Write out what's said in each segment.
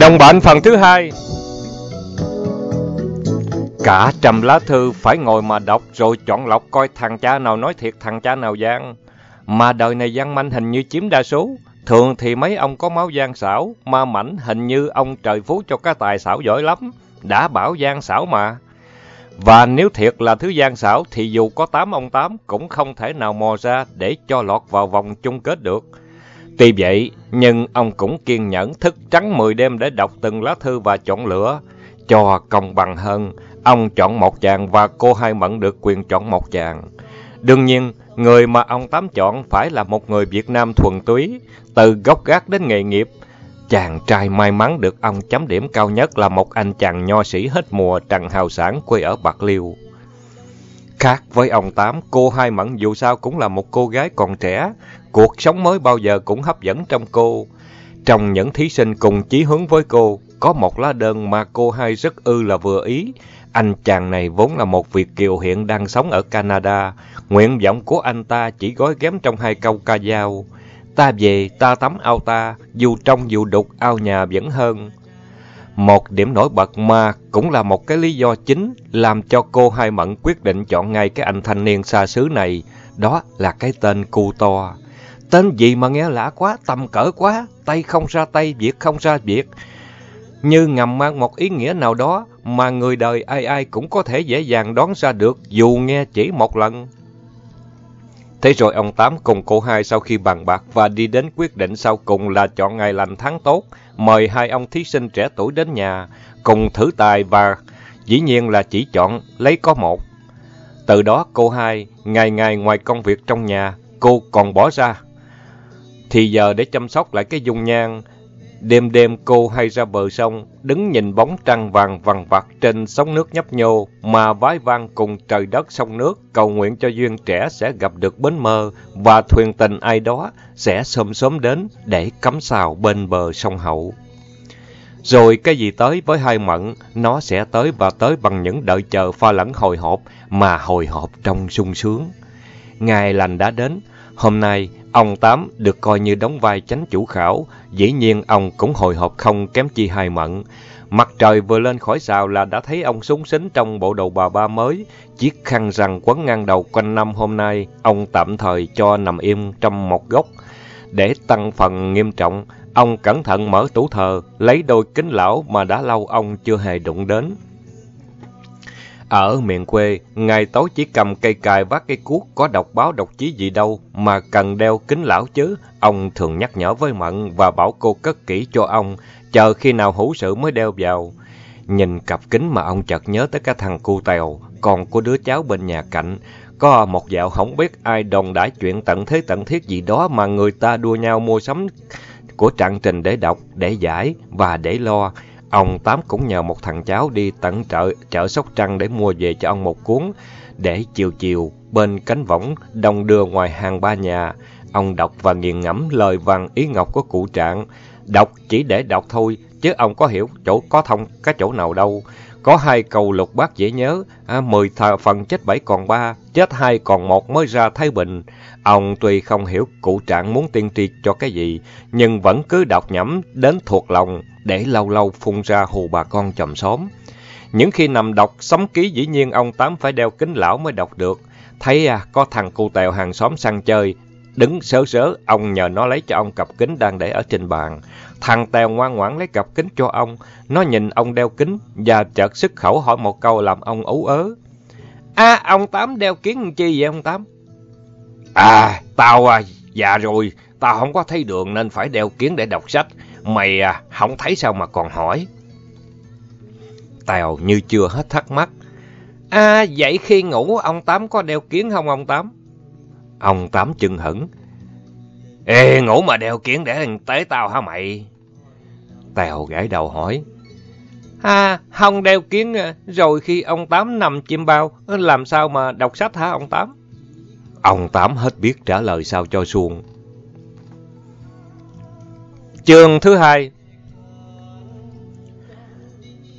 Đồng bệnh phần thứ hai Cả trăm lá thư phải ngồi mà đọc rồi chọn lọc coi thằng cha nào nói thiệt thằng cha nào gian. Mà đời này gian manh hình như chiếm đa số. Thường thì mấy ông có máu gian xảo, ma mảnh hình như ông trời phú cho cái tài xảo giỏi lắm. Đã bảo gian xảo mà. Và nếu thiệt là thứ gian xảo thì dù có tám ông tám cũng không thể nào mò ra để cho lọt vào vòng chung kết được. Tuy vậy, nhưng ông cũng kiên nhẫn thức trắng 10 đêm để đọc từng lá thư và chọn lựa. Cho công bằng hơn, ông chọn một chàng và cô Hai Mận được quyền chọn một chàng. Đương nhiên, người mà ông Tám chọn phải là một người Việt Nam thuần túy, từ gốc gác đến nghề nghiệp. Chàng trai may mắn được ông chấm điểm cao nhất là một anh chàng nho sĩ hết mùa Trần Hào Sản quê ở Bạc Liêu. Khác với ông Tám, cô Hai mẫn dù sao cũng là một cô gái còn trẻ, cuộc sống mới bao giờ cũng hấp dẫn trong cô. Trong những thí sinh cùng chí hướng với cô, có một lá đơn mà cô Hai rất ư là vừa ý. Anh chàng này vốn là một Việt kiều hiện đang sống ở Canada. Nguyện vọng của anh ta chỉ gói ghém trong hai câu ca dao. Ta về, ta tắm ao ta, dù trong dù đục ao nhà vẫn hơn. Một điểm nổi bật mà cũng là một cái lý do chính làm cho cô Hai Mận quyết định chọn ngay cái anh thanh niên xa xứ này. Đó là cái tên Cu To. Tên gì mà nghe lạ quá, tầm cỡ quá, tay không ra tay, việc không ra việc. Như ngầm mang một ý nghĩa nào đó mà người đời ai ai cũng có thể dễ dàng đoán ra được dù nghe chỉ một lần. Thế rồi ông Tám cùng cô hai sau khi bàn bạc và đi đến quyết định sau cùng là chọn ngày lành tháng tốt, mời hai ông thí sinh trẻ tuổi đến nhà, cùng thử tài và dĩ nhiên là chỉ chọn lấy có một. Từ đó cô hai, ngày ngày ngoài công việc trong nhà, cô còn bỏ ra. Thì giờ để chăm sóc lại cái dung nhan, Đêm đêm cô hay ra bờ sông, đứng nhìn bóng trăng vàng vằn vặt trên sóng nước nhấp nhô, mà vái vang cùng trời đất sông nước, cầu nguyện cho duyên trẻ sẽ gặp được bến mơ, và thuyền tình ai đó sẽ sớm sớm đến để cắm sào bên bờ sông Hậu. Rồi cái gì tới với hai mận, nó sẽ tới và tới bằng những đợi chờ pha lẫn hồi hộp, mà hồi hộp trong sung sướng. Ngày lành đã đến, hôm nay Ông Tám được coi như đóng vai chánh chủ khảo, dĩ nhiên ông cũng hồi hộp không kém chi hai mận. Mặt trời vừa lên khỏi xào là đã thấy ông súng xính trong bộ đồ bà ba mới. Chiếc khăn rằn quấn ngang đầu quanh năm hôm nay, ông tạm thời cho nằm im trong một góc. Để tăng phần nghiêm trọng, ông cẩn thận mở tủ thờ, lấy đôi kính lão mà đã lâu ông chưa hề đụng đến. Ở miền quê, ngày tối chỉ cầm cây cài vác cây cuốc có đọc báo đọc chí gì đâu mà cần đeo kính lão chứ. Ông thường nhắc nhở với Mận và bảo cô cất kỹ cho ông, chờ khi nào hữu sự mới đeo vào. Nhìn cặp kính mà ông chợt nhớ tới cái thằng cu tèo, còn của đứa cháu bên nhà cạnh. Có một dạo không biết ai đồn đãi chuyện tận thế tận thiết gì đó mà người ta đua nhau mua sắm của trạng trình để đọc, để giải và để lo. Ông Tám cũng nhờ một thằng cháu đi tận chợ, chợ Sóc Trăng để mua về cho ông một cuốn, để chiều chiều bên cánh võng đông đưa ngoài hàng ba nhà. Ông đọc và nghiền ngẫm lời văn ý ngọc của cụ trạng. Đọc chỉ để đọc thôi, chứ ông có hiểu chỗ có thông cái chỗ nào đâu. Có hai câu lục bát dễ nhớ, à, mười thờ phần chết bảy còn ba, chết hai còn một mới ra Thái Bình. Ông tuy không hiểu cụ trạng muốn tiên tri cho cái gì, nhưng vẫn cứ đọc nhẩm đến thuộc lòng, để lâu lâu phun ra hù bà con chòm xóm. Những khi nằm đọc sấm ký dĩ nhiên ông Tám phải đeo kính lão mới đọc được. Thấy à, có thằng cu tèo hàng xóm sang chơi, đứng sớ sớ, ông nhờ nó lấy cho ông cặp kính đang để ở trên bàn. Thằng tèo ngoan ngoãn lấy cặp kính cho ông, nó nhìn ông đeo kính và chợt sức khẩu hỏi một câu làm ông ú ớ. À, ông Tám đeo kiến chi vậy ông Tám? À, tao à, già rồi, tao không có thấy đường nên phải đeo kiến để đọc sách. Mày à, không thấy sao mà còn hỏi. Tèo như chưa hết thắc mắc. À, vậy khi ngủ ông Tám có đeo kiến không ông Tám? Ông Tám chừng hững. Ê, ngủ mà đeo kiến để thằng tới tao hả mày? Tèo gãi đầu hỏi. À, không đeo kiến à, rồi khi ông Tám nằm chim bao, ờ, làm sao mà đọc sách hả ông Tám? Ông Tám hết biết trả lời sao cho xuồng. Chương thứ hai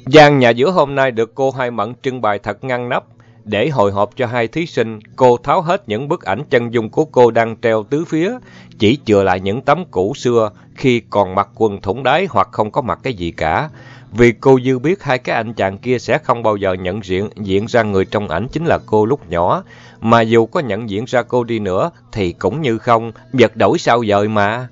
gian nhà giữa hôm nay được cô Hai Mận trưng bày thật ngăn nắp. Để hồi hộp cho hai thí sinh, cô tháo hết những bức ảnh chân dung của cô đang treo tứ phía, chỉ chừa lại những tấm cũ xưa khi còn mặc quần thủng đáy hoặc không có mặc cái gì cả. Vì cô dư biết hai cái anh chàng kia sẽ không bao giờ nhận diện, diện ra người trong ảnh chính là cô lúc nhỏ. Mà dù có nhận diện ra cô đi nữa thì cũng như không, vật đổi sao dời mà.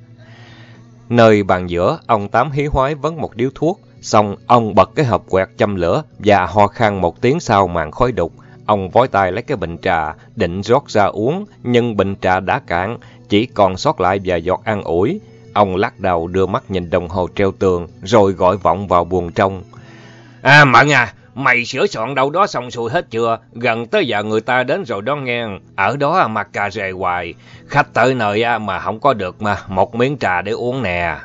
Nơi bàn giữa, ông Tám hí hoái vấn một điếu thuốc. Xong, ông bật cái hộp quẹt châm lửa và ho khan một tiếng sau màn khói đục. Ông vói tay lấy cái bình trà, định rót ra uống, nhưng bình trà đã cạn, chỉ còn sót lại vài giọt ăn ủi. Ông lắc đầu đưa mắt nhìn đồng hồ treo tường, rồi gọi vọng vào buồng trong. À Mận à, mày sửa soạn đâu đó xong xuôi hết chưa? Gần tới giờ người ta đến rồi đó nghe. Ở đó mặc cà rề hoài. Khách tới nơi mà không có được mà, một miếng trà để uống nè.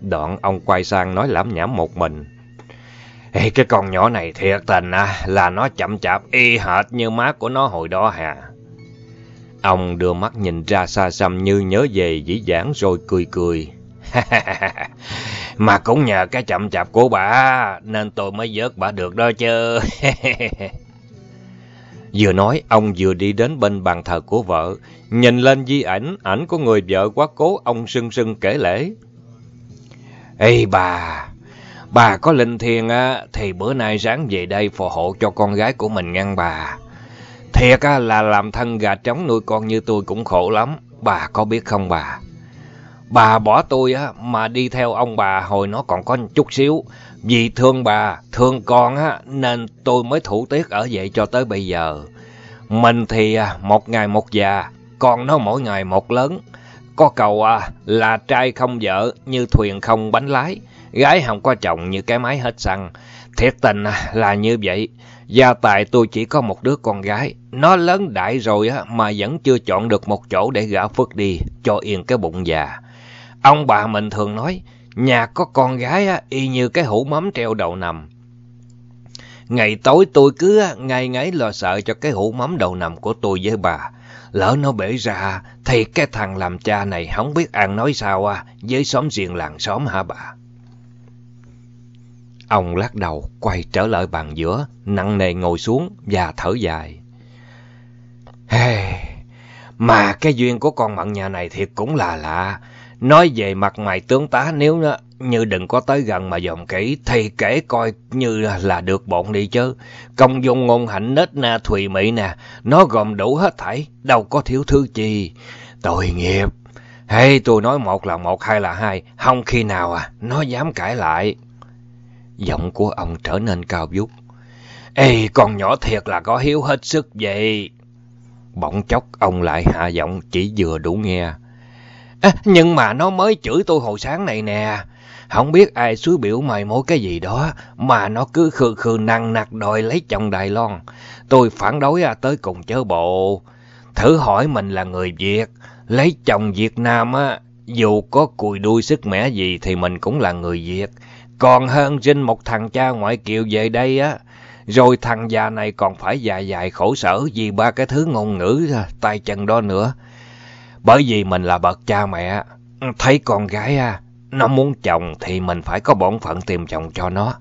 Đoạn ông quay sang nói lảm nhảm một mình. Ê, cái con nhỏ này thiệt tình à, là nó chậm chạp y hệt như má của nó hồi đó hà. Ông đưa mắt nhìn ra xa xăm như nhớ về dĩ dãn rồi cười cười. Mà cũng nhờ cái chậm chạp của bà nên tôi mới vớt bà được đó chứ. vừa nói, ông vừa đi đến bên bàn thờ của vợ, nhìn lên di ảnh, ảnh của người vợ quá cố, ông sưng sưng kể lễ. Ê bà, bà có linh thiền á, thì bữa nay ráng về đây phù hộ cho con gái của mình ngăn bà. Thiệt á, là làm thân gà trống nuôi con như tôi cũng khổ lắm, bà có biết không bà? Bà bỏ tôi á, mà đi theo ông bà hồi nó còn có chút xíu. Vì thương bà, thương con á, nên tôi mới thủ tiết ở vậy cho tới bây giờ. Mình thì à, một ngày một già, con nó mỗi ngày một lớn. Có cầu à, là trai không vợ như thuyền không bánh lái, gái không có chồng như cái máy hết xăng. Thiệt tình à, là như vậy. Gia tài tôi chỉ có một đứa con gái, nó lớn đại rồi á mà vẫn chưa chọn được một chỗ để gả phước đi, cho yên cái bụng già. Ông bà mình thường nói, nhà có con gái á, y như cái hũ mắm treo đầu nằm. Ngày tối tôi cứ ngày ngáy lo sợ cho cái hũ mắm đầu nằm của tôi với bà. Lỡ nó bể ra, thì cái thằng làm cha này không biết ăn nói sao à, với xóm riêng làng xóm hả bà? Ông lắc đầu, quay trở lại bàn giữa, nặng nề ngồi xuống và thở dài. Hey, mà cái duyên của con mận nhà này thiệt cũng là lạ. Nói về mặt mày tướng tá nếu như đừng có tới gần mà dòm kỹ thì kể coi như là được bọn đi chứ. Công dung ngôn hạnh nết na thùy mị nè, nó gồm đủ hết thảy, đâu có thiếu thứ chi. Tội nghiệp. Hey tôi nói một là một, hai là hai, không khi nào à, nó dám cãi lại. Giọng của ông trở nên cao vút. Ê, con nhỏ thiệt là có hiếu hết sức vậy. Bỗng chốc ông lại hạ giọng chỉ vừa đủ nghe. À, nhưng mà nó mới chửi tôi hồi sáng này nè. Không biết ai suối biểu mày mối cái gì đó, mà nó cứ khư khư năng nặc đòi lấy chồng Đài Loan. Tôi phản đối à, tới cùng chớ bộ. Thử hỏi mình là người Việt, lấy chồng Việt Nam á, dù có cùi đuôi sức mẻ gì thì mình cũng là người Việt. Còn hơn dinh một thằng cha ngoại kiều về đây á, rồi thằng già này còn phải dài dài khổ sở vì ba cái thứ ngôn ngữ tay chân đó nữa. Bởi vì mình là bậc cha mẹ, thấy con gái à, nó muốn chồng thì mình phải có bổn phận tìm chồng cho nó.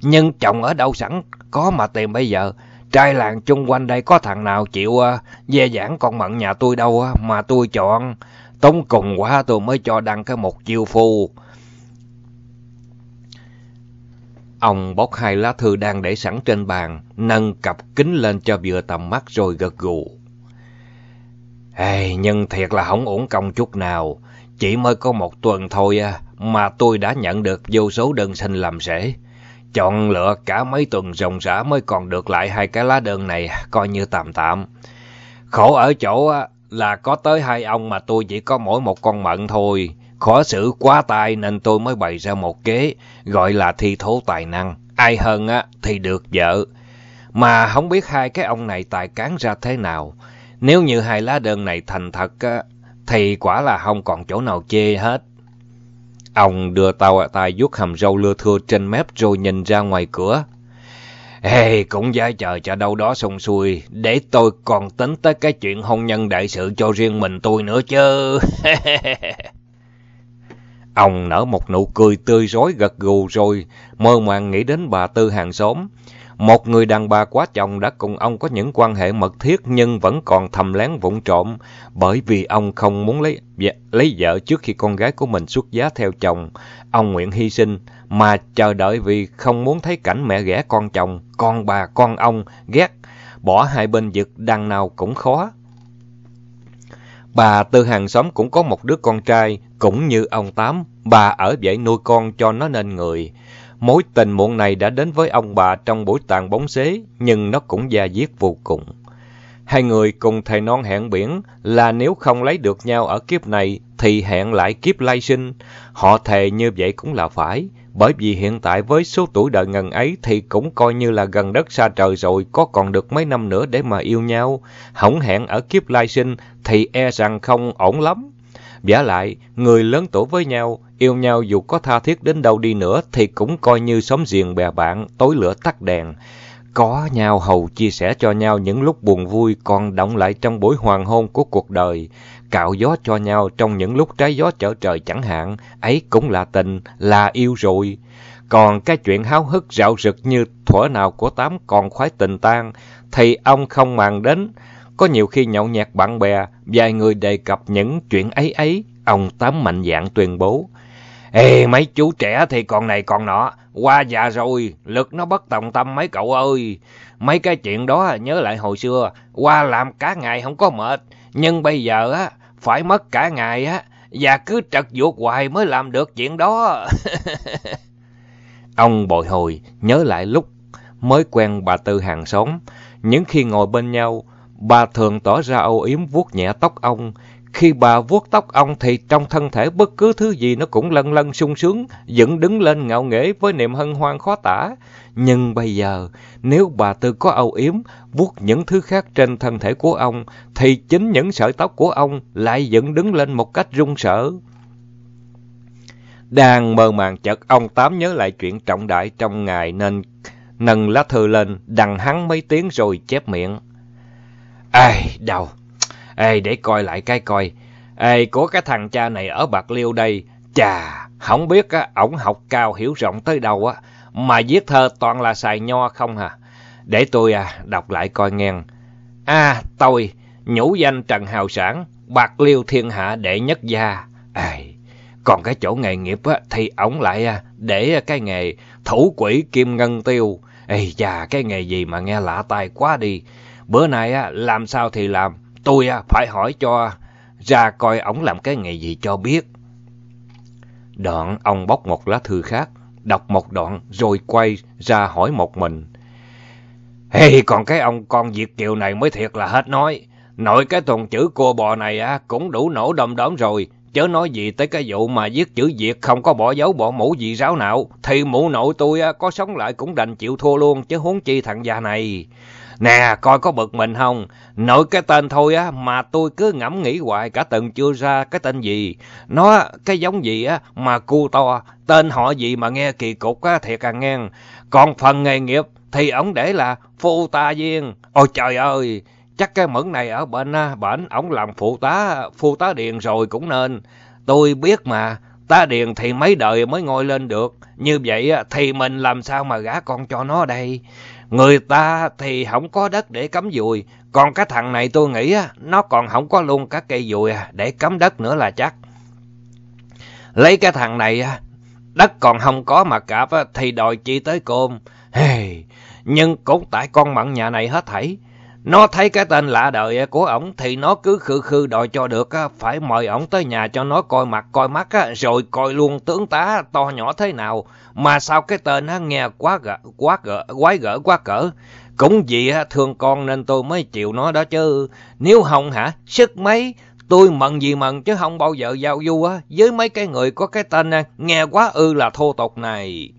Nhưng chồng ở đâu sẵn, có mà tìm bây giờ. Trai làng chung quanh đây có thằng nào chịu uh, dè dãn con mận nhà tôi đâu uh, mà tôi chọn. Tống cùng quá tôi mới cho đăng cái một chiêu phu. Ông bóc hai lá thư đang để sẵn trên bàn, nâng cặp kính lên cho vừa tầm mắt rồi gật gù. Ê, nhưng thiệt là không ổn công chút nào. Chỉ mới có một tuần thôi à, mà tôi đã nhận được vô số đơn xin làm rễ. Chọn lựa cả mấy tuần ròng rã mới còn được lại hai cái lá đơn này, coi như tạm tạm. Khổ ở chỗ là có tới hai ông mà tôi chỉ có mỗi một con mận thôi. Khó xử quá tài nên tôi mới bày ra một kế, gọi là thi thố tài năng. Ai hơn á thì được vợ. Mà không biết hai cái ông này tài cán ra thế nào. Nếu như hai lá đơn này thành thật á, thì quả là không còn chỗ nào chê hết. Ông đưa tao à, tay vuốt hầm râu lưa thưa trên mép rồi nhìn ra ngoài cửa. Ê, cũng dai chờ cho đâu đó xong xuôi, để tôi còn tính tới cái chuyện hôn nhân đại sự cho riêng mình tôi nữa chứ. Ông nở một nụ cười tươi rói gật gù rồi, mơ màng nghĩ đến bà Tư hàng xóm. Một người đàn bà quá chồng đã cùng ông có những quan hệ mật thiết nhưng vẫn còn thầm lén vụng trộm bởi vì ông không muốn lấy, lấy vợ trước khi con gái của mình xuất giá theo chồng. Ông nguyện hy sinh mà chờ đợi vì không muốn thấy cảnh mẹ ghẻ con chồng, con bà, con ông ghét. Bỏ hai bên vực đằng nào cũng khó. Bà Tư hàng xóm cũng có một đứa con trai, cũng như ông Tám. Bà ở vậy nuôi con cho nó nên người. Mối tình muộn này đã đến với ông bà trong buổi tàn bóng xế, nhưng nó cũng gia diết vô cùng. Hai người cùng thầy non hẹn biển là nếu không lấy được nhau ở kiếp này thì hẹn lại kiếp lai sinh. Họ thề như vậy cũng là phải, bởi vì hiện tại với số tuổi đời ngần ấy thì cũng coi như là gần đất xa trời rồi, có còn được mấy năm nữa để mà yêu nhau. Hỏng hẹn ở kiếp lai sinh thì e rằng không ổn lắm. Giả lại, người lớn tuổi với nhau, yêu nhau dù có tha thiết đến đâu đi nữa thì cũng coi như sống giềng bè bạn, tối lửa tắt đèn. Có nhau hầu chia sẻ cho nhau những lúc buồn vui còn động lại trong buổi hoàng hôn của cuộc đời. Cạo gió cho nhau trong những lúc trái gió trở trời chẳng hạn, ấy cũng là tình, là yêu rồi. Còn cái chuyện háo hức rạo rực như thuở nào của Tám còn khoái tình tan, thì ông không màng đến. Có nhiều khi nhậu nhẹt bạn bè, vài người đề cập những chuyện ấy ấy, ông Tám mạnh dạn tuyên bố. Ê, mấy chú trẻ thì còn này còn nọ, qua già rồi, lực nó bất tòng tâm mấy cậu ơi. Mấy cái chuyện đó nhớ lại hồi xưa, qua làm cả ngày không có mệt, nhưng bây giờ á phải mất cả ngày á và cứ trật vuột hoài mới làm được chuyện đó. Ông bồi hồi nhớ lại lúc mới quen bà Tư hàng xóm, những khi ngồi bên nhau, bà thường tỏ ra âu yếm vuốt nhẹ tóc ông, khi bà vuốt tóc ông thì trong thân thể bất cứ thứ gì nó cũng lân lân sung sướng, dựng đứng lên ngạo nghễ với niềm hân hoan khó tả. Nhưng bây giờ, nếu bà Tư có âu yếm, vuốt những thứ khác trên thân thể của ông, thì chính những sợi tóc của ông lại dựng đứng lên một cách run sợ. Đang mơ màng chợt ông Tám nhớ lại chuyện trọng đại trong ngày nên nâng lá thư lên, đằng hắn mấy tiếng rồi chép miệng. Ai, đau Ê, để coi lại cái coi. Ê, có cái thằng cha này ở Bạc Liêu đây. Chà, không biết á, ổng học cao hiểu rộng tới đâu á. Mà viết thơ toàn là xài nho không hả? Để tôi à, đọc lại coi nghe. À, tôi, nhũ danh Trần Hào Sản, Bạc Liêu thiên hạ đệ nhất gia. Ê, còn cái chỗ nghề nghiệp á, thì ổng lại à, để cái nghề thủ quỷ kim ngân tiêu. Ê, chà, cái nghề gì mà nghe lạ tai quá đi. Bữa nay á, làm sao thì làm Tôi à, phải hỏi cho ra coi ổng làm cái nghề gì cho biết. Đoạn ông bóc một lá thư khác, đọc một đoạn rồi quay ra hỏi một mình. Hey, còn cái ông con Việt Kiều này mới thiệt là hết nói. Nội cái tuần chữ cô bò này á cũng đủ nổ đom đóm rồi. Chớ nói gì tới cái vụ mà viết chữ Việt không có bỏ dấu bỏ mũ gì ráo nào. Thì mụ nội tôi á, có sống lại cũng đành chịu thua luôn chứ huống chi thằng già này. Nè, coi có bực mình không? Nội cái tên thôi á, mà tôi cứ ngẫm nghĩ hoài cả tuần chưa ra cái tên gì. Nó, cái giống gì á, mà cu to, tên họ gì mà nghe kỳ cục á, thiệt à nghe. Còn phần nghề nghiệp thì ổng để là phụ ta viên. Ôi trời ơi, chắc cái mẫn này ở bên bển ổng làm phụ tá, phụ tá điền rồi cũng nên. Tôi biết mà, tá điền thì mấy đời mới ngồi lên được. Như vậy thì mình làm sao mà gả con cho nó đây? Người ta thì không có đất để cắm dùi, còn cái thằng này tôi nghĩ nó còn không có luôn các cây dùi à, để cắm đất nữa là chắc. Lấy cái thằng này, đất còn không có mà cạp thì đòi chi tới côm. Hey, nhưng cũng tại con mặn nhà này hết thảy. Nó thấy cái tên lạ đời của ổng thì nó cứ khư khư đòi cho được, phải mời ổng tới nhà cho nó coi mặt coi mắt, rồi coi luôn tướng tá to nhỏ thế nào. Mà sao cái tên nghe quá gỡ, quá gỡ, quái gỡ quá cỡ. Cũng vì thương con nên tôi mới chịu nó đó chứ. Nếu không hả, sức mấy, tôi mận gì mận chứ không bao giờ giao du á với mấy cái người có cái tên nghe quá ư là thô tục này.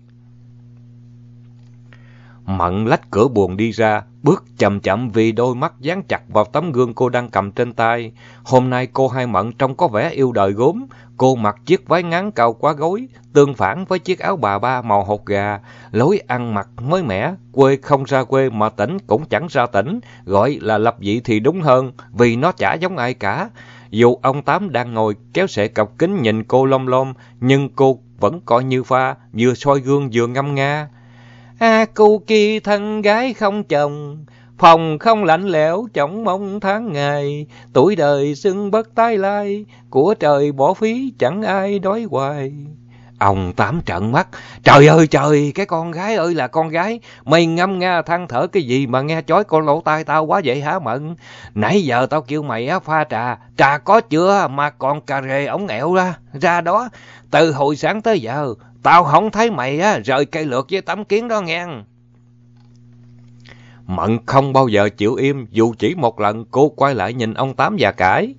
Mận lách cửa buồn đi ra, bước chậm chậm vì đôi mắt dán chặt vào tấm gương cô đang cầm trên tay. Hôm nay cô hai Mận trông có vẻ yêu đời gốm. Cô mặc chiếc váy ngắn cao quá gối, tương phản với chiếc áo bà ba màu hột gà. Lối ăn mặc mới mẻ, quê không ra quê mà tỉnh cũng chẳng ra tỉnh. Gọi là lập dị thì đúng hơn, vì nó chả giống ai cả. Dù ông Tám đang ngồi kéo sệ cọc kính nhìn cô lom lom, nhưng cô vẫn coi như pha, vừa soi gương vừa ngâm nga. A cu ki thân gái không chồng, phòng không lạnh lẽo chổng mong tháng ngày, tuổi đời xưng bất tái lai, của trời bỏ phí chẳng ai đói hoài. Ông Tám trợn mắt. Trời ơi trời, cái con gái ơi là con gái. Mày ngâm nga than thở cái gì mà nghe chói con lỗ tai tao quá vậy hả Mận? Nãy giờ tao kêu mày á pha trà. Trà có chưa mà còn cà rề ống ẹo ra. Ra đó, từ hồi sáng tới giờ, tao không thấy mày á rời cây lược với tấm kiến đó nghe. Mận không bao giờ chịu im, dù chỉ một lần cô quay lại nhìn ông Tám và cãi.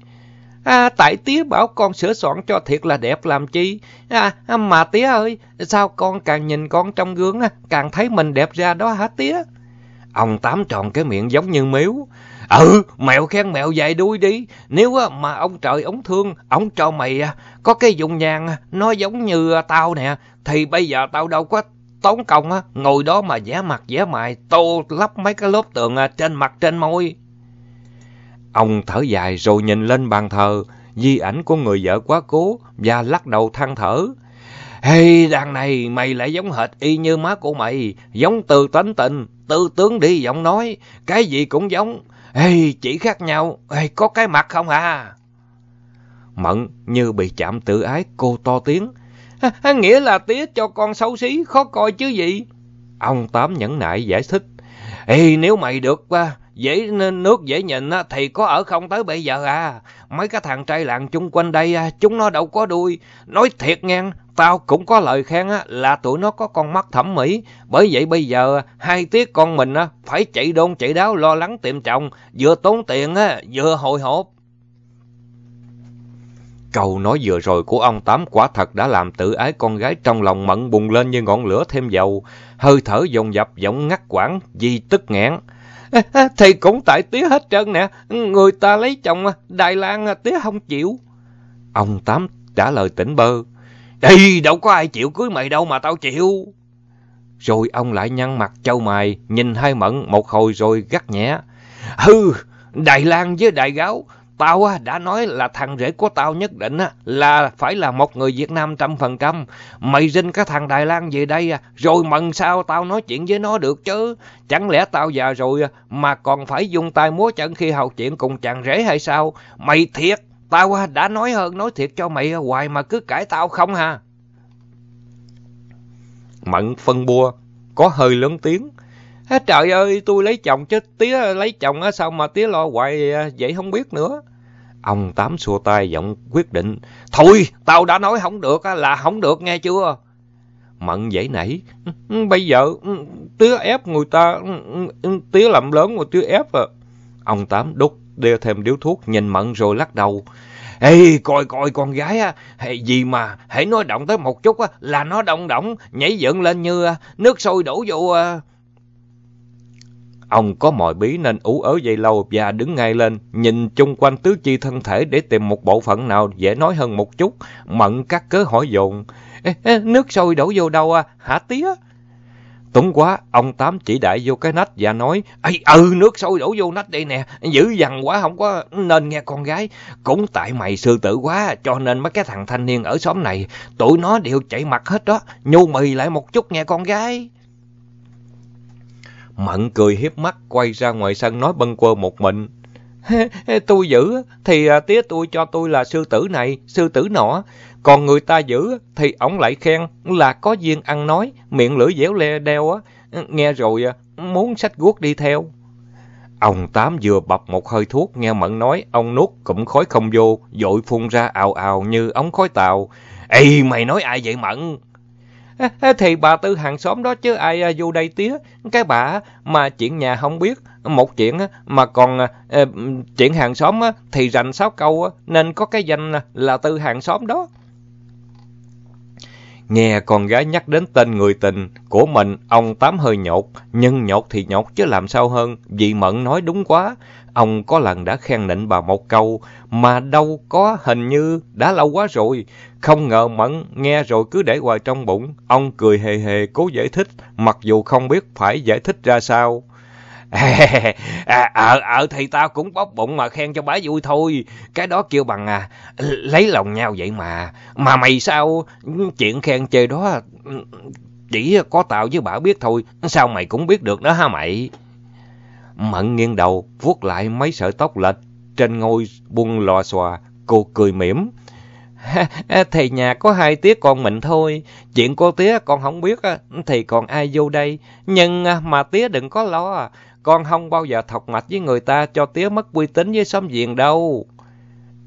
À, tại tía bảo con sửa soạn cho thiệt là đẹp làm chi. À, mà tía ơi, sao con càng nhìn con trong gương càng thấy mình đẹp ra đó hả tía? Ông Tám tròn cái miệng giống như miếu. Ừ, mèo khen mèo dài đuôi đi. Nếu mà ông trời ông thương, ông cho mày à, có cái dùng nhàn à, nó giống như à, tao nè, thì bây giờ tao đâu có tốn công á, ngồi đó mà vẽ mặt vẽ mày, tô lắp mấy cái lớp tường trên mặt trên môi. Ông thở dài rồi nhìn lên bàn thờ, di ảnh của người vợ quá cố và lắc đầu than thở. Hey, đàn này mày lại giống hệt y như má của mày, giống từ tánh tình, tư tướng đi giọng nói, cái gì cũng giống. Ê, chỉ khác nhau, Ê, có cái mặt không à? Mận như bị chạm tự ái, cô to tiếng. À, à, nghĩa là tía cho con xấu xí, khó coi chứ gì? Ông Tám nhẫn nại giải thích. Ê, nếu mày được dễ nước dễ nhìn thì có ở không tới bây giờ à. Mấy cái thằng trai làng chung quanh đây chúng nó đâu có đuôi. Nói thiệt nghe, tao cũng có lời khen là tụi nó có con mắt thẩm mỹ. Bởi vậy bây giờ hai tiết con mình phải chạy đôn chạy đáo lo lắng tìm chồng, vừa tốn tiền vừa hồi hộp. Câu nói vừa rồi của ông Tám quả thật đã làm tự ái con gái trong lòng mận bùng lên như ngọn lửa thêm dầu, hơi thở dồn dập giọng ngắt quãng, vì tức nghẹn. thì cũng tại tía hết trơn nè, người ta lấy chồng Đài Loan tía không chịu. Ông Tám trả lời tỉnh bơ. Đi, đâu có ai chịu cưới mày đâu mà tao chịu. Rồi ông lại nhăn mặt châu mày, nhìn hai mận một hồi rồi gắt nhẹ. Hừ, Đài Lan với Đài Gáo, Tao đã nói là thằng rể của tao nhất định là phải là một người Việt Nam trăm phần trăm. Mày rinh cái thằng Đài Lan về đây à, rồi mần sao tao nói chuyện với nó được chứ. Chẳng lẽ tao già rồi à, mà còn phải dùng tay múa chân khi hầu chuyện cùng chàng rể hay sao? Mày thiệt, tao đã nói hơn nói thiệt cho mày hoài mà cứ cãi tao không hả? Mận phân bua, có hơi lớn tiếng. Trời ơi, tôi lấy chồng chứ tía lấy chồng sao mà tía lo hoài à, vậy không biết nữa. Ông Tám xua tay giọng quyết định. Thôi, tao đã nói không được là không được nghe chưa? Mận dãy nảy. Ừ, bây giờ ừ, tía ép người ta, ừ, tía làm lớn mà tía ép à. Ông Tám đút đeo thêm điếu thuốc nhìn Mận rồi lắc đầu. Ê, coi coi con gái á, hay gì mà hãy nói động tới một chút á, là nó động động, nhảy dựng lên như à, nước sôi đổ vô à. Ông có mồi bí nên ú ớ dây lâu và đứng ngay lên, nhìn chung quanh tứ chi thân thể để tìm một bộ phận nào dễ nói hơn một chút. Mận cắt cớ hỏi dồn. Ê, ê, nước sôi đổ vô đâu à? Hả tía? Túng quá, ông Tám chỉ đại vô cái nách và nói, ấy ừ, nước sôi đổ vô nách đây nè, dữ dằn quá không có nên nghe con gái. Cũng tại mày sư tử quá, cho nên mấy cái thằng thanh niên ở xóm này, tụi nó đều chạy mặt hết đó, nhu mì lại một chút nghe con gái. Mận cười hiếp mắt quay ra ngoài sân nói bâng quơ một mình tôi giữ thì à, tía tôi cho tôi là sư tử này, sư tử nọ. Còn người ta giữ thì ổng lại khen là có duyên ăn nói, miệng lưỡi dẻo le đeo á. Ừ, nghe rồi à, muốn sách guốc đi theo. Ông Tám vừa bập một hơi thuốc, nghe Mận nói, ông nuốt cụm khói không vô, dội phun ra ào ào như ống khói tàu. Ê, mày nói ai vậy Mận? Thì bà Tư hàng xóm đó chứ ai à, vô đây tía. Cái bà mà chuyện nhà không biết. Một chuyện mà còn à, chuyện hàng xóm thì rành sáu câu nên có cái danh là Tư hàng xóm đó. Nghe con gái nhắc đến tên người tình của mình, ông Tám hơi nhột, nhưng nhột thì nhột chứ làm sao hơn, vì Mận nói đúng quá. Ông có lần đã khen nịnh bà một câu, mà đâu có hình như đã lâu quá rồi. Không ngờ Mẫn nghe rồi cứ để hoài trong bụng. Ông cười hề hề cố giải thích, mặc dù không biết phải giải thích ra sao. À, ở ở thì tao cũng bóp bụng mà khen cho bá vui thôi. Cái đó kêu bằng à, lấy lòng nhau vậy mà. Mà mày sao chuyện khen chơi đó chỉ có tao với bả biết thôi, sao mày cũng biết được đó hả mày? Mận nghiêng đầu, vuốt lại mấy sợi tóc lệch trên ngôi buông lò xòa, cô cười mỉm. Thầy nhà có hai tía con mình thôi, chuyện cô tía con không biết thì còn ai vô đây, nhưng à, mà tía đừng có lo, con không bao giờ thọc mạch với người ta cho tía mất uy tín với xóm giềng đâu.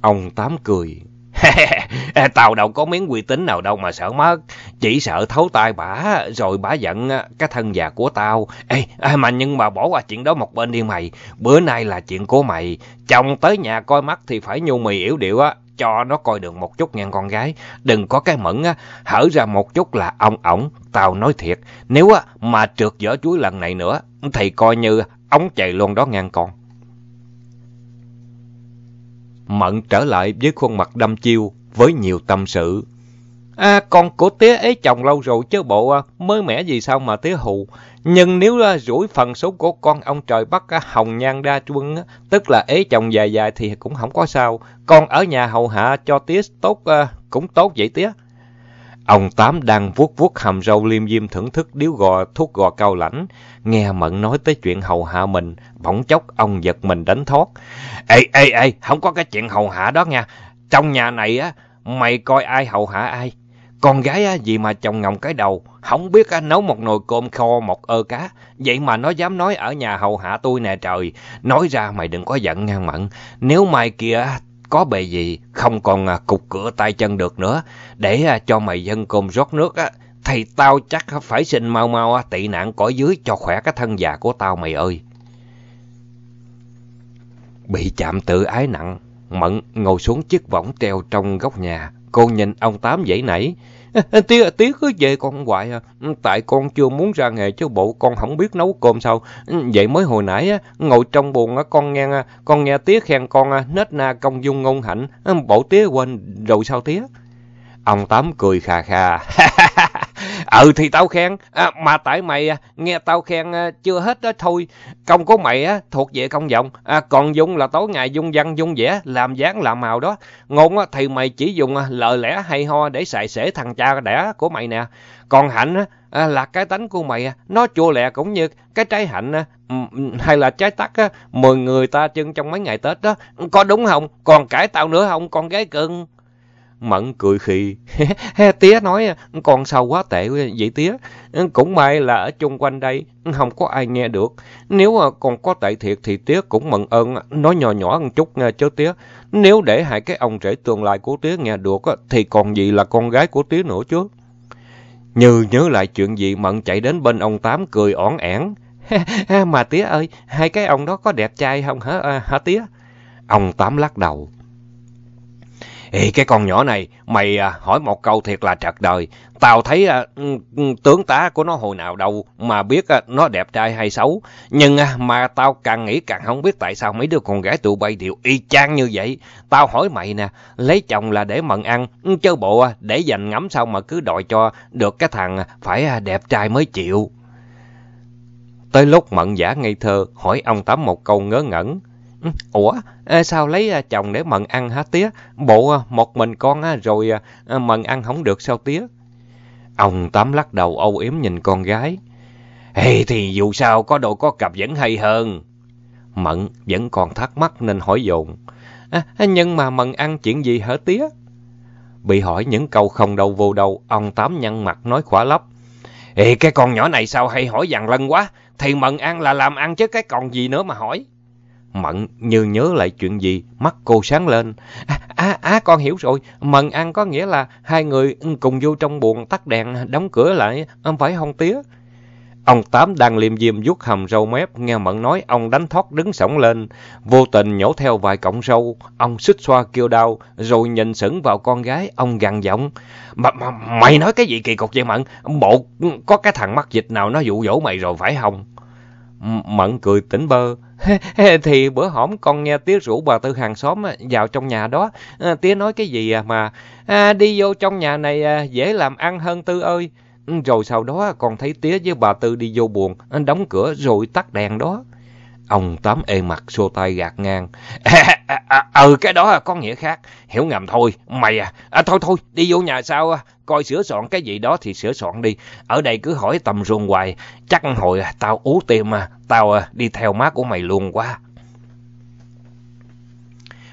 Ông Tám cười. Tao đâu có miếng uy tín nào đâu mà sợ mất. Chỉ sợ thấu tai bả rồi bả giận cái thân già của tao. Ê, mà nhưng mà bỏ qua chuyện đó một bên đi mày. Bữa nay là chuyện của mày. Chồng tới nhà coi mắt thì phải nhu mì yếu điệu á. Cho nó coi được một chút ngang con gái. Đừng có cái mẫn á, hở ra một chút là ông ổng. Tao nói thiệt, nếu á mà trượt vỏ chuối lần này nữa, thì coi như ống chạy luôn đó ngang con. Mận trở lại với khuôn mặt đâm chiêu, với nhiều tâm sự. À, con của tía ấy chồng lâu rồi chứ bộ à, mới mẻ gì sao mà tía hù. Nhưng nếu à, rủi phần số của con ông trời bắt à, hồng nhan đa chuân, tức là ế chồng dài dài thì cũng không có sao. Con ở nhà hầu hạ cho tía tốt cũng tốt vậy tía. Ông Tám đang vuốt vuốt hàm râu liêm diêm thưởng thức điếu gò thuốc gò cao lãnh. Nghe Mận nói tới chuyện hầu hạ mình, bỗng chốc ông giật mình đánh thoát. Ê, ê, ê, không có cái chuyện hầu hạ đó nha. Trong nhà này á, mày coi ai hầu hạ ai. Con gái á, gì mà chồng ngọng cái đầu, không biết á, nấu một nồi cơm kho một ơ cá. Vậy mà nó dám nói ở nhà hầu hạ tôi nè trời. Nói ra mày đừng có giận ngang mận. Nếu mai kia có bề gì, không còn à, cục cửa tay chân được nữa, để à, cho mày dân cơm rót nước á, thì tao chắc phải xin mau mau à, tị nạn cõi dưới cho khỏe cái thân già của tao mày ơi. Bị chạm tự ái nặng, Mận ngồi xuống chiếc võng treo trong góc nhà, cô nhìn ông Tám dãy nảy. Tía, tía cứ về con hoài à. Ừ, tại con chưa muốn ra nghề chứ bộ con không biết nấu cơm sao. Ừ, vậy mới hồi nãy á, ngồi trong buồn á, con nghe à, con nghe tía khen con à, nết na công dung ngôn hạnh. Ừ, bộ tía quên rồi sao tía? Ông Tám cười khà khà. ừ thì tao khen, à, mà tại mày à, nghe tao khen à, chưa hết đó thôi. Công của mày á, thuộc về công vọng, à, còn Dung là tối ngày dung văn dung vẽ, làm dáng làm màu đó. Ngôn á, thì mày chỉ dùng à, lời lẽ hay ho để xài xể thằng cha đẻ của mày nè. Còn hạnh á, à, là cái tánh của mày, à, nó chua lẹ cũng như cái trái hạnh á, hay là trái tắc á, mười người ta chân trong mấy ngày Tết đó. Có đúng không? Còn cãi tao nữa không, con gái cưng? Mẫn cười khì. tía nói con sao quá tệ vậy tía. Cũng may là ở chung quanh đây không có ai nghe được. Nếu à, còn có tệ thiệt thì tía cũng mận ơn nói nhỏ nhỏ một chút nghe chứ tía. Nếu để hại cái ông rể tương lai của tía nghe được à, thì còn gì là con gái của tía nữa chứ. Như nhớ lại chuyện gì Mận chạy đến bên ông Tám cười ỏn ẻn. Mà tía ơi, hai cái ông đó có đẹp trai không hả, à, hả tía? Ông Tám lắc đầu. Ê, cái con nhỏ này, mày à, hỏi một câu thiệt là trật đời. Tao thấy à, ừ, ừ, tướng tá của nó hồi nào đâu mà biết à, nó đẹp trai hay xấu. Nhưng à, mà tao càng nghĩ càng không biết tại sao mấy đứa con gái tụi bay đều y chang như vậy. Tao hỏi mày nè, lấy chồng là để mận ăn, chơi bộ à, để dành ngắm sao mà cứ đòi cho được cái thằng à, phải à, đẹp trai mới chịu. Tới lúc mận giả ngây thơ, hỏi ông Tám một câu ngớ ngẩn. Ủa, sao lấy à, chồng để mận ăn hả tía? Bộ à, một mình con à, rồi mận ăn không được sao tía? Ông Tám lắc đầu âu yếm nhìn con gái. Hey, thì dù sao có đồ có cặp vẫn hay hơn. Mận vẫn còn thắc mắc nên hỏi dồn. À, nhưng mà mận ăn chuyện gì hả tía? Bị hỏi những câu không đâu vô đâu, ông Tám nhăn mặt nói khỏa lấp. Ê cái con nhỏ này sao hay hỏi dằn lân quá? Thì mận ăn là làm ăn chứ cái còn gì nữa mà hỏi. Mận như nhớ lại chuyện gì, mắt cô sáng lên. À, à, à con hiểu rồi, mận ăn có nghĩa là hai người cùng vô trong buồng tắt đèn, đóng cửa lại, phải không tía? Ông Tám đang liêm diêm vuốt hầm râu mép, nghe Mận nói ông đánh thoát đứng sổng lên, vô tình nhổ theo vài cọng râu, ông xích xoa kêu đau, rồi nhìn sững vào con gái, ông gằn giọng. Mà, mà, mày nói cái gì kỳ cục vậy Mận? Bộ có cái thằng mắc dịch nào nó dụ dỗ mày rồi phải không? Mận cười tỉnh bơ. thì bữa hổm con nghe tía rủ bà Tư hàng xóm à, vào trong nhà đó. À, tía nói cái gì à, mà à, đi vô trong nhà này dễ làm ăn hơn Tư ơi. Ừ, rồi sau đó con thấy tía với bà Tư đi vô buồn, đóng cửa rồi tắt đèn đó. Ông Tám ê mặt xô tay gạt ngang. À, à, à, ừ, cái đó có nghĩa khác. Hiểu ngầm thôi. Mày à, à thôi thôi, đi vô nhà sao à? coi sửa soạn cái gì đó thì sửa soạn đi. Ở đây cứ hỏi tầm ruồng hoài. Chắc hồi à, tao ú tim à, tao à, đi theo má của mày luôn quá.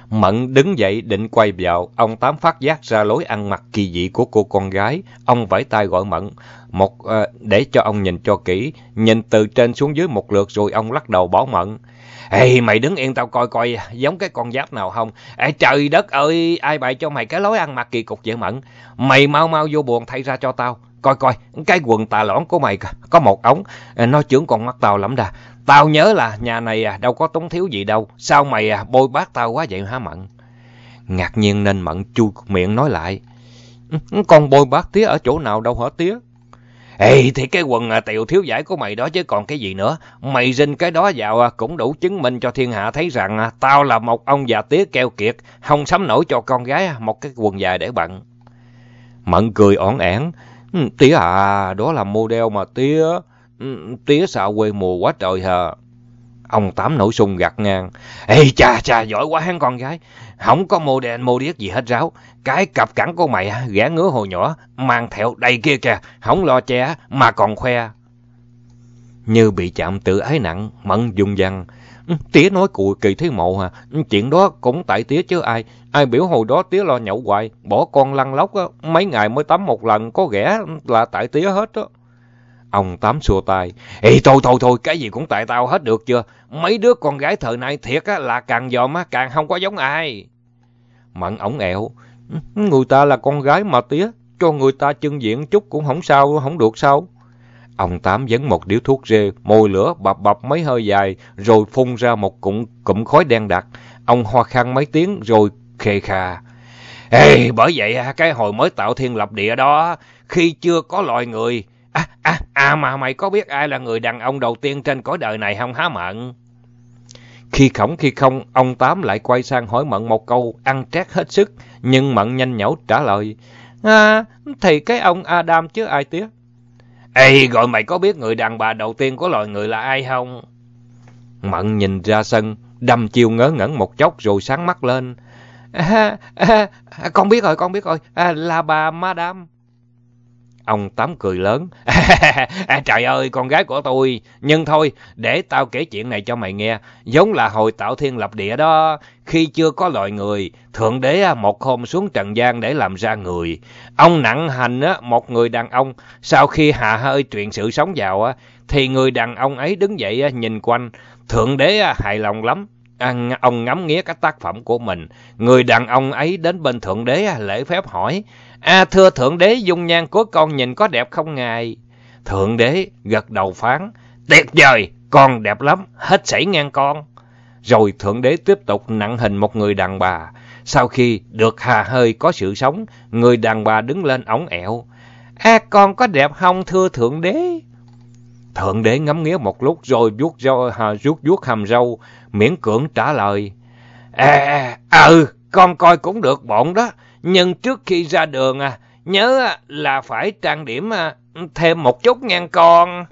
Mận đứng dậy định quay vào, ông Tám phát giác ra lối ăn mặc kỳ dị của cô con gái. Ông vẫy tay gọi Mận, một uh, để cho ông nhìn cho kỹ. Nhìn từ trên xuống dưới một lượt rồi ông lắc đầu bỏ Mận. Ê, mày đứng yên tao coi coi giống cái con giáp nào không. Ê, trời đất ơi, ai bày cho mày cái lối ăn mặc kỳ cục vậy Mận. Mày mau mau vô buồn thay ra cho tao. Coi coi, cái quần tà lõn của mày có một ống, ờ, nó trưởng còn mắt tao lắm đà. Tao nhớ là nhà này à, đâu có tốn thiếu gì đâu. Sao mày à, bôi bát tao quá vậy hả Mận? Ngạc nhiên nên Mận chui miệng nói lại. Ừ, con bôi bát tía ở chỗ nào đâu hả tía? Ê, thì cái quần à, thiếu giải của mày đó chứ còn cái gì nữa. Mày rinh cái đó vào à, cũng đủ chứng minh cho thiên hạ thấy rằng à, tao là một ông già tía keo kiệt, không sắm nổi cho con gái à, một cái quần dài để bận. Mận cười ổn ẻn. Ừ, tía à, đó là model mà tía. Ừ, tía xạo quê mùa quá trời hờ Ông Tám nổi sung gặt ngang. Ê cha cha giỏi quá hắn con gái. Không có mô đen mô điếc gì hết ráo. Cái cặp cẳng của mày ghẻ ngứa hồi nhỏ. Mang theo đầy kia kìa. Không lo che mà còn khoe. Như bị chạm tự ái nặng. Mẫn dung dăng. Tía nói cùi kỳ thế mộ à. Chuyện đó cũng tại tía chứ ai. Ai biểu hồi đó tía lo nhậu hoài. Bỏ con lăn lóc á. Mấy ngày mới tắm một lần. Có ghẻ là tại tía hết á. Ông Tám xua tay. Ê thôi thôi thôi, cái gì cũng tại tao hết được chưa? Mấy đứa con gái thời nay thiệt á, là càng dòm á, càng không có giống ai. Mận ổng ẹo. Người ta là con gái mà tía, cho người ta chân diện chút cũng không sao, không được sao. Ông Tám dấn một điếu thuốc rê, môi lửa bập bập mấy hơi dài, rồi phun ra một cụm, cụm khói đen đặc. Ông hoa khăn mấy tiếng rồi khề khà. Ê, bởi vậy à, cái hồi mới tạo thiên lập địa đó, khi chưa có loài người, À, à, à mà mày có biết ai là người đàn ông đầu tiên trên cõi đời này không há Mận? Khi khổng khi không, ông Tám lại quay sang hỏi Mận một câu ăn trét hết sức, nhưng Mận nhanh nhẩu trả lời. À, thì cái ông Adam chứ ai tiếc. Ê, gọi mày có biết người đàn bà đầu tiên của loài người là ai không? Mận nhìn ra sân, đâm chiêu ngớ ngẩn một chốc rồi sáng mắt lên. À, à, con biết rồi, con biết rồi, à, là bà Madame. Ông Tám cười lớn. à, trời ơi, con gái của tôi. Nhưng thôi, để tao kể chuyện này cho mày nghe. Giống là hồi tạo thiên lập địa đó. Khi chưa có loài người, Thượng Đế à, một hôm xuống trần gian để làm ra người. Ông nặng hành một người đàn ông. Sau khi hạ hơi truyền sự sống vào, thì người đàn ông ấy đứng dậy nhìn quanh. Thượng Đế à, hài lòng lắm. À, ông ngắm nghía các tác phẩm của mình. Người đàn ông ấy đến bên Thượng Đế lễ phép hỏi. À thưa Thượng Đế dung nhan của con nhìn có đẹp không ngài? Thượng Đế gật đầu phán. Tuyệt vời, con đẹp lắm, hết sảy ngang con. Rồi Thượng Đế tiếp tục nặng hình một người đàn bà. Sau khi được hà hơi có sự sống, người đàn bà đứng lên ống ẹo. À con có đẹp không thưa Thượng Đế? Thượng Đế ngắm nghía một lúc rồi vuốt râu, à, rút vuốt hàm râu, miễn cưỡng trả lời. À, à ừ, con coi cũng được bọn đó. Nhưng trước khi ra đường à, nhớ à, là phải trang điểm à, thêm một chút ngang con.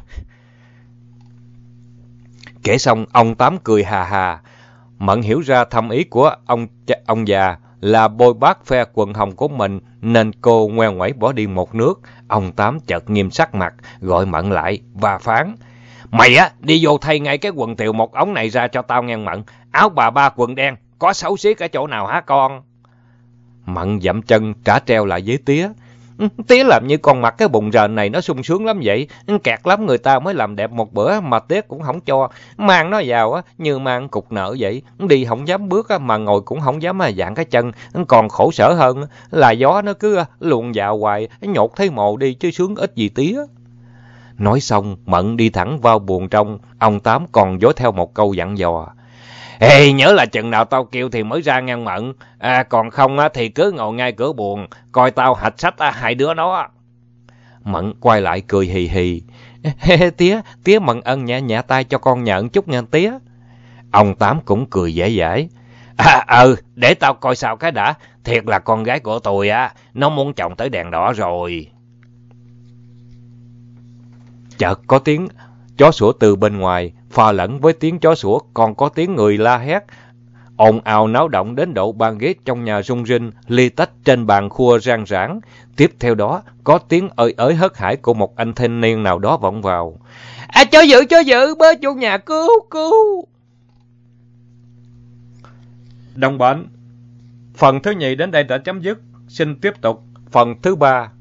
Kể xong, ông Tám cười hà hà. Mận hiểu ra thâm ý của ông ông già là bôi bát phe quần hồng của mình, nên cô ngoe ngoẩy bỏ đi một nước. Ông Tám chợt nghiêm sắc mặt, gọi Mận lại và phán. Mày á, đi vô thay ngay cái quần tiều một ống này ra cho tao nghe Mận. Áo bà ba quần đen, có xấu xí ở chỗ nào hả con? Mận dậm chân trả treo lại với tía. Ừ, tía làm như con mặt cái bụng rền này nó sung sướng lắm vậy. Ừ, kẹt lắm người ta mới làm đẹp một bữa mà tía cũng không cho. Mang nó vào á như mang cục nợ vậy. Đi không dám bước mà ngồi cũng không dám à, dạng cái chân. Ừ, còn khổ sở hơn là gió nó cứ à, luồn vào hoài. Nhột thấy mồ đi chứ sướng ít gì tía. Nói xong, Mận đi thẳng vào buồn trong. Ông Tám còn dối theo một câu dặn dò. Ê, nhớ là chừng nào tao kêu thì mới ra ngang mận. À, còn không á, thì cứ ngồi ngay cửa buồn, coi tao hạch sách à, hai đứa nó Mận quay lại cười hì hì. tía, tía mận ân nhẹ nhẹ tay cho con nhận chút nha tía. Ông Tám cũng cười dễ dãi. À, ừ, để tao coi sao cái đã. Thiệt là con gái của tôi á, nó muốn chồng tới đèn đỏ rồi. Chợt có tiếng chó sủa từ bên ngoài, pha lẫn với tiếng chó sủa còn có tiếng người la hét. ồn ào náo động đến độ bàn ghế trong nhà rung rinh, ly tách trên bàn khua rang rãng. Tiếp theo đó, có tiếng ơi ới hớt hải của một anh thanh niên nào đó vọng vào. À cho dữ, cho dữ, bớ chủ nhà cứu, cứu. Đồng bệnh, phần thứ nhì đến đây đã chấm dứt. Xin tiếp tục phần thứ ba.